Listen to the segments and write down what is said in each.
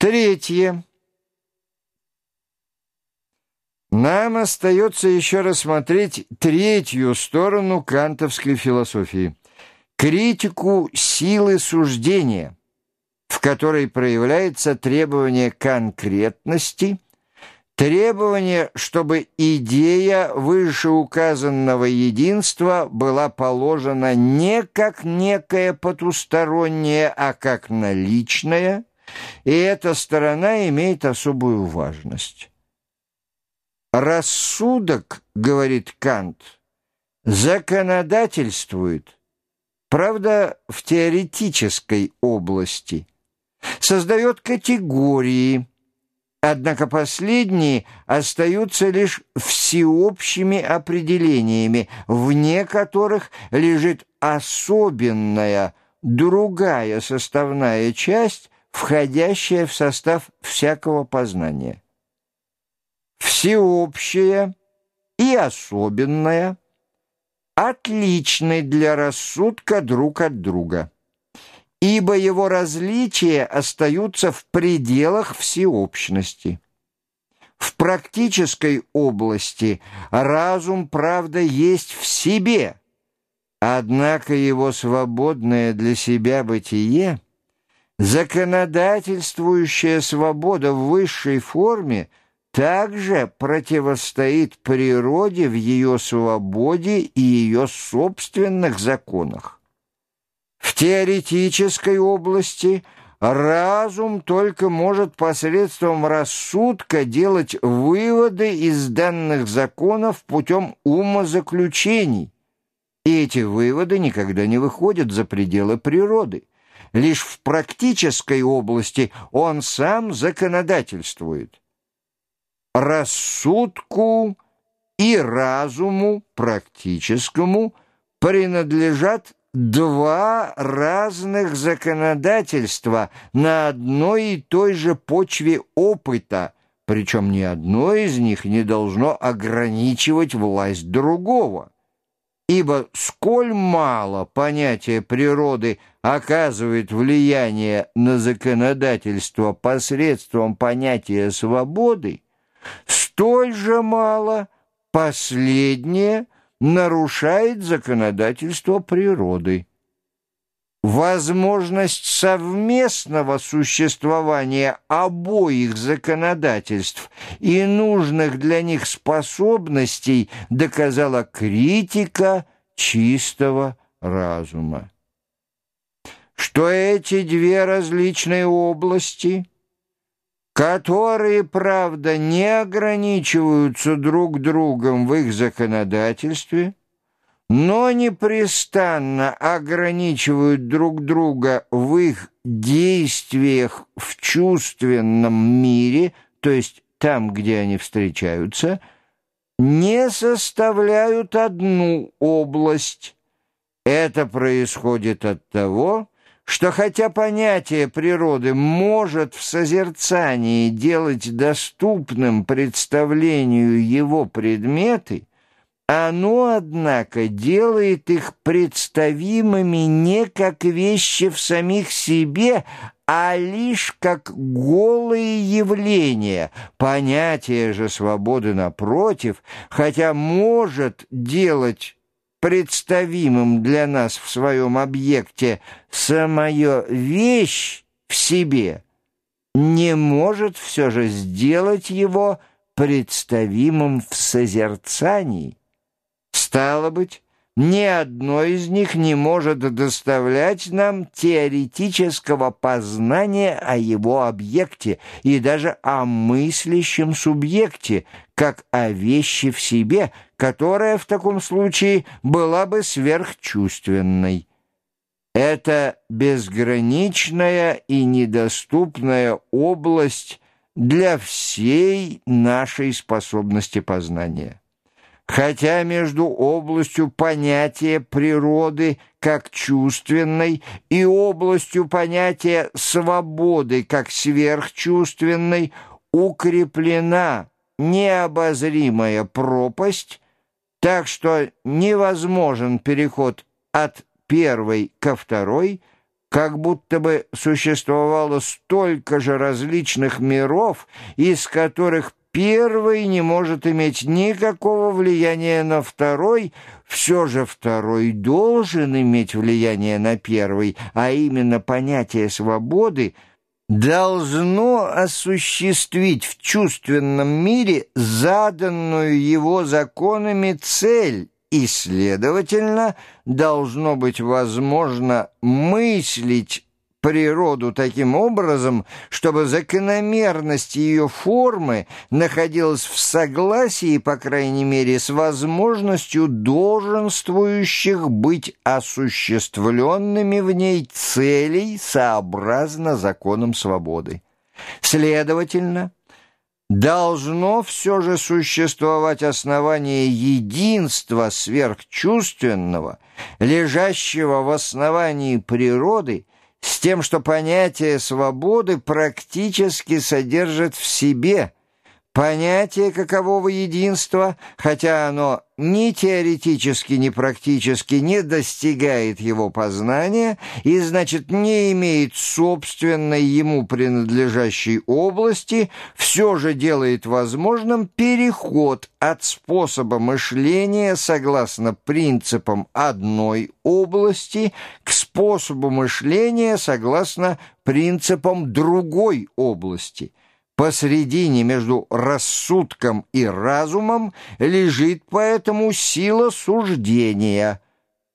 Третье. Нам остается еще рассмотреть третью сторону кантовской философии – критику силы суждения, в которой проявляется требование конкретности, требование, чтобы идея вышеуказанного единства была положена не как некое потустороннее, а как наличное – и эта сторона имеет особую важность. Рассудок, говорит Кант, законодательствует, правда, в теоретической области, создает категории, однако последние остаются лишь всеобщими определениями, вне которых лежит особенная, другая составная часть, входящее в состав всякого познания. Всеобщее и особенное отличны для рассудка друг от друга, ибо его различия остаются в пределах всеобщности. В практической области разум, правда, есть в себе, однако его свободное для себя бытие — Законодательствующая свобода в высшей форме также противостоит природе в ее свободе и ее собственных законах. В теоретической области разум только может посредством рассудка делать выводы из данных законов путем умозаключений, и эти выводы никогда не выходят за пределы природы. Лишь в практической области он сам законодательствует. Рассудку и разуму практическому принадлежат два разных законодательства на одной и той же почве опыта, причем ни одно из них не должно ограничивать власть другого. Ибо сколь мало понятия природы оказывает влияние на законодательство посредством понятия свободы, столь же мало последнее нарушает законодательство природы. Возможность совместного существования обоих законодательств и нужных для них способностей доказала критика чистого разума. Что эти две различные области, которые, правда, не ограничиваются друг другом в их законодательстве – но непрестанно ограничивают друг друга в их действиях в чувственном мире, то есть там, где они встречаются, не составляют одну область. Это происходит от того, что хотя понятие природы может в созерцании делать доступным представлению его предметы, оно, однако, делает их представимыми не как вещи в самих себе, а лишь как голые явления. Понятие же свободы, напротив, хотя может делать представимым для нас в своем объекте самое вещь в себе, не может все же сделать его представимым в созерцании. Стало быть, ни одно из них не может доставлять нам теоретического познания о его объекте и даже о мыслящем субъекте, как о вещи в себе, которая в таком случае была бы сверхчувственной. Это безграничная и недоступная область для всей нашей способности познания. Хотя между областью понятия природы как чувственной и областью понятия свободы как сверхчувственной укреплена необозримая пропасть, так что невозможен переход от первой ко второй, как будто бы существовало столько же различных миров, из которых первый не может иметь никакого влияния на второй, все же второй должен иметь влияние на первый, а именно понятие свободы должно осуществить в чувственном мире заданную его законами цель, и, следовательно, должно быть возможно мыслить природу таким образом, чтобы закономерность ее формы находилась в согласии, по крайней мере, с возможностью долженствующих быть осуществленными в ней целей сообразно законам свободы. Следовательно, должно все же существовать основание единства сверхчувственного, лежащего в основании природы, с тем, что понятие свободы практически содержит в себе – Понятие какового единства, хотя оно ни теоретически, ни практически не достигает его познания и, значит, не имеет собственной ему принадлежащей области, все же делает возможным переход от способа мышления согласно принципам одной области к способу мышления согласно принципам другой области – Посредине между рассудком и разумом лежит поэтому сила суждения,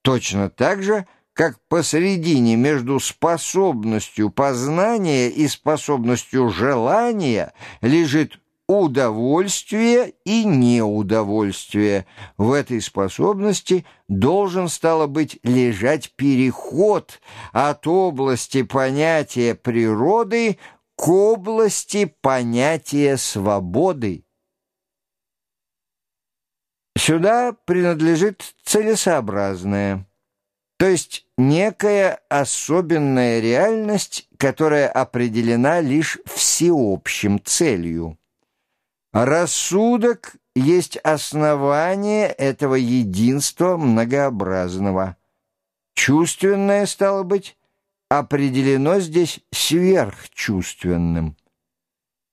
точно так же, как посредине между способностью познания и способностью желания лежит удовольствие и неудовольствие. В этой способности должен, стало быть, лежать переход от области понятия природы к области понятия свободы. Сюда принадлежит целесообразное, то есть некая особенная реальность, которая определена лишь всеобщим целью. Рассудок есть основание этого единства многообразного. Чувственное, стало быть, определено здесь сверхчувственным.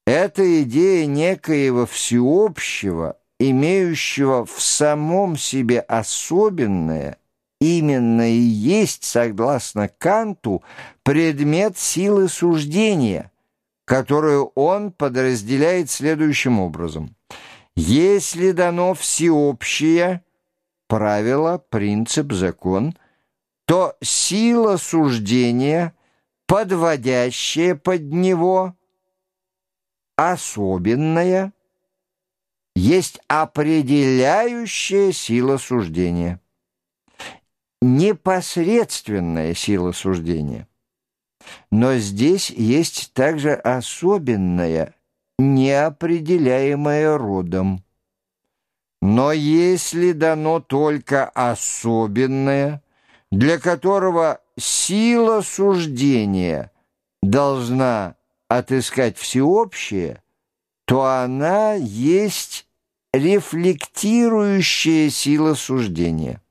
Это идея некоего всеобщего, имеющего в самом себе особенное, именно и есть, согласно Канту, предмет силы суждения, которую он подразделяет следующим образом. Если дано всеобщее правило, принцип, закон – то сила суждения, подводящая под него, особенная, есть определяющая сила суждения, непосредственная сила суждения. Но здесь есть также особенная, неопределяемая родом. Но если дано только особенное – для которого сила суждения должна отыскать всеобщее, то она есть рефлектирующая сила суждения.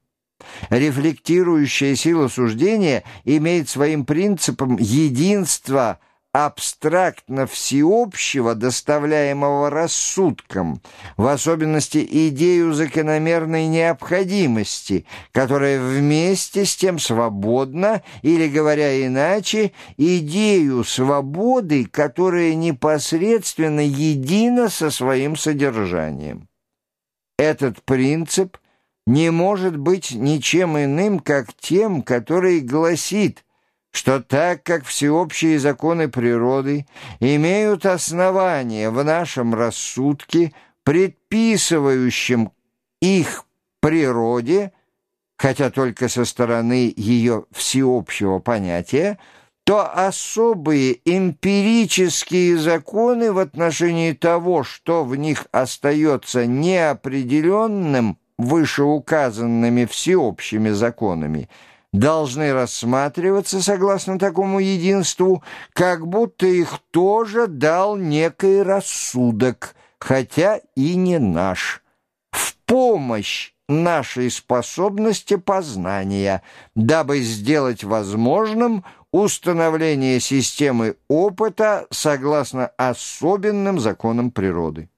Рефлектирующая сила суждения имеет своим принципом единство – абстрактно всеобщего, доставляемого рассудком, в особенности идею закономерной необходимости, которая вместе с тем свободна, или, говоря иначе, идею свободы, которая непосредственно едина со своим содержанием. Этот принцип не может быть ничем иным, как тем, который гласит что так как всеобщие законы природы имеют основание в нашем рассудке, предписывающем их природе, хотя только со стороны ее всеобщего понятия, то особые эмпирические законы в отношении того, что в них остается неопределенным вышеуказанными всеобщими законами – должны рассматриваться, согласно такому единству, как будто их тоже дал некий рассудок, хотя и не наш, в помощь нашей способности познания, дабы сделать возможным установление системы опыта согласно особенным законам природы.